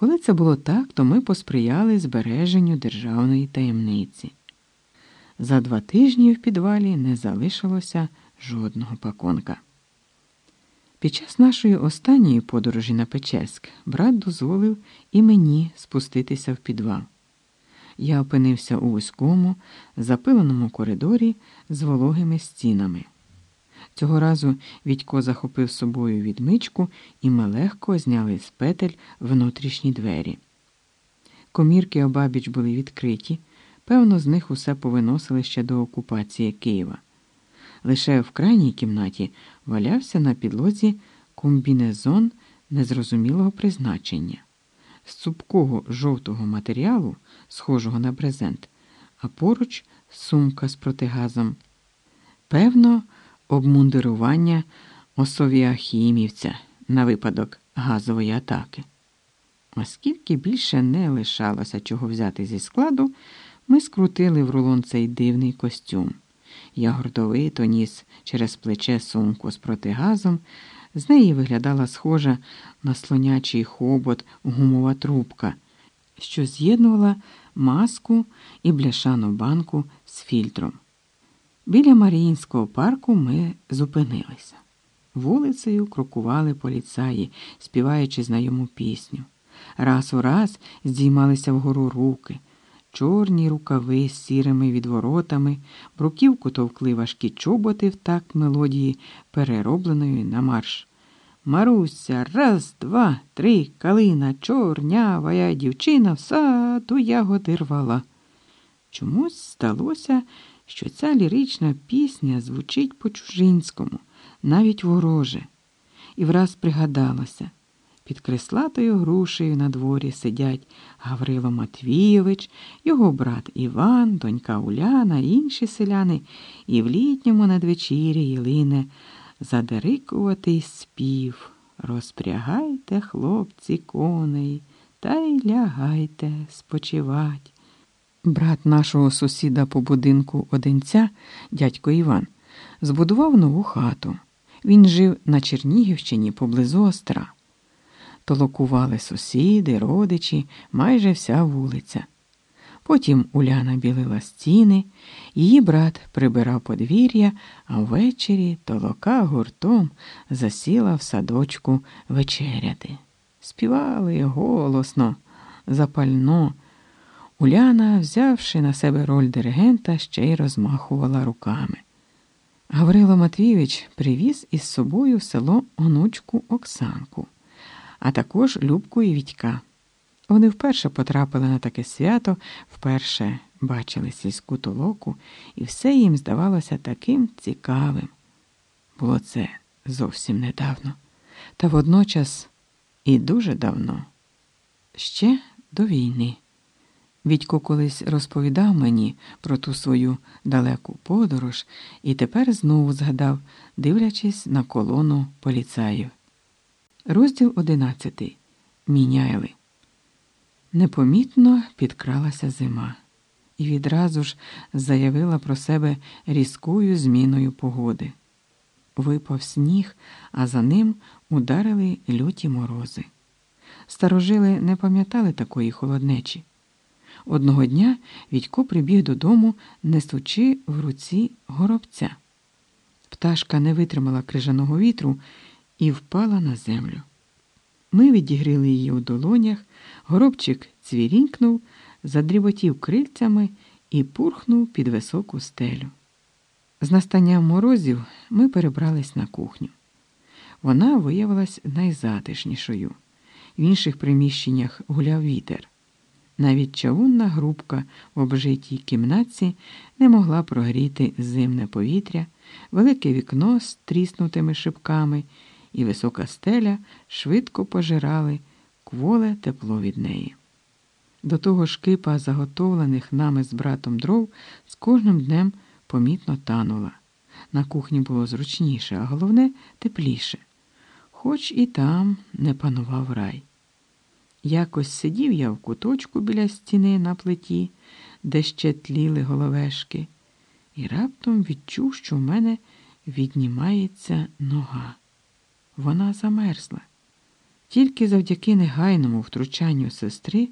Коли це було так, то ми посприяли збереженню державної таємниці. За два тижні в підвалі не залишилося жодного пакунка. Під час нашої останньої подорожі на Печерськ брат дозволив і мені спуститися в підвал. Я опинився у вузькому, запиленому коридорі з вологими стінами. Цього разу Відько захопив з собою відмичку, і ми легко зняли з петель внутрішні двері. Комірки обабіч були відкриті, певно, з них усе повиносили ще до окупації Києва. Лише в крайній кімнаті валявся на підлозі комбінезон незрозумілого призначення, з цупкого жовтого матеріалу, схожого на брезент, а поруч сумка з протигазом. Певно, обмундирування осовіахімівця на випадок газової атаки. Оскільки більше не лишалося чого взяти зі складу, ми скрутили в рулон цей дивний костюм. Я гордовито ніс через плече сумку з протигазом, з неї виглядала схожа на слонячий хобот гумова трубка, що з'єднувала маску і бляшану банку з фільтром. Біля Маріїнського парку ми зупинилися. Вулицею крокували поліцаї, співаючи знайому пісню. Раз у раз здіймалися вгору руки, чорні рукави з сірими відворотами, бруківку товкли важкі чоботи в такт мелодії, переробленої на марш. Маруся, раз, два, три, калина, чорнявая дівчина в саду ягоди рвала. Чомусь сталося, що ця лірична пісня звучить по-чужинському, навіть вороже, і враз пригадалося. Під креслатою грушею на дворі сидять Гаврило Матвійович, його брат Іван, донька Уляна, інші селяни, і в літньому надвечір'ї Єлине задерикуватий спів. Розпрягайте, хлопці, коней, та й лягайте спочивать. Брат нашого сусіда по будинку одинця, дядько Іван, збудував нову хату. Він жив на Чернігівщині поблизу Остра. Толокували сусіди, родичі, майже вся вулиця. Потім Уляна білила стіни, її брат прибирав подвір'я, а ввечері толока гуртом засіла в садочку вечеряти. Співали голосно, запально. Уляна, взявши на себе роль диригента, ще й розмахувала руками. Гаврило Матвійович привіз із собою в село онучку Оксанку, а також Любку і Вітька. Вони вперше потрапили на таке свято, вперше бачили сільську толоку, і все їм здавалося таким цікавим. Було це зовсім недавно, та водночас і дуже давно, ще до війни. Відько колись розповідав мені про ту свою далеку подорож і тепер знову згадав, дивлячись на колону поліцаїв. Розділ одинадцятий. Міняйли. Непомітно підкралася зима і відразу ж заявила про себе різкою зміною погоди. Випав сніг, а за ним ударили люті морози. Старожили не пам'ятали такої холоднечі. Одного дня Відько прибіг додому, несучи в руці горобця. Пташка не витримала крижаного вітру і впала на землю. Ми відігріли її у долонях, горобчик цвірінькнув, задріботів крильцями і пурхнув під високу стелю. З настанням морозів ми перебрались на кухню. Вона виявилась найзатишнішою. В інших приміщеннях гуляв вітер. Навіть чавунна грубка в обжитій кімнатці не могла прогріти зимне повітря, велике вікно з тріснутими шибками і висока стеля швидко пожирали кволе тепло від неї. До того ж кипа заготовлених нами з братом дров з кожним днем помітно танула. На кухні було зручніше, а головне тепліше, хоч і там не панував рай. Якось сидів я в куточку біля стіни на плиті, де ще тліли головешки, і раптом відчув, що в мене віднімається нога. Вона замерзла. Тільки завдяки негайному втручанню сестри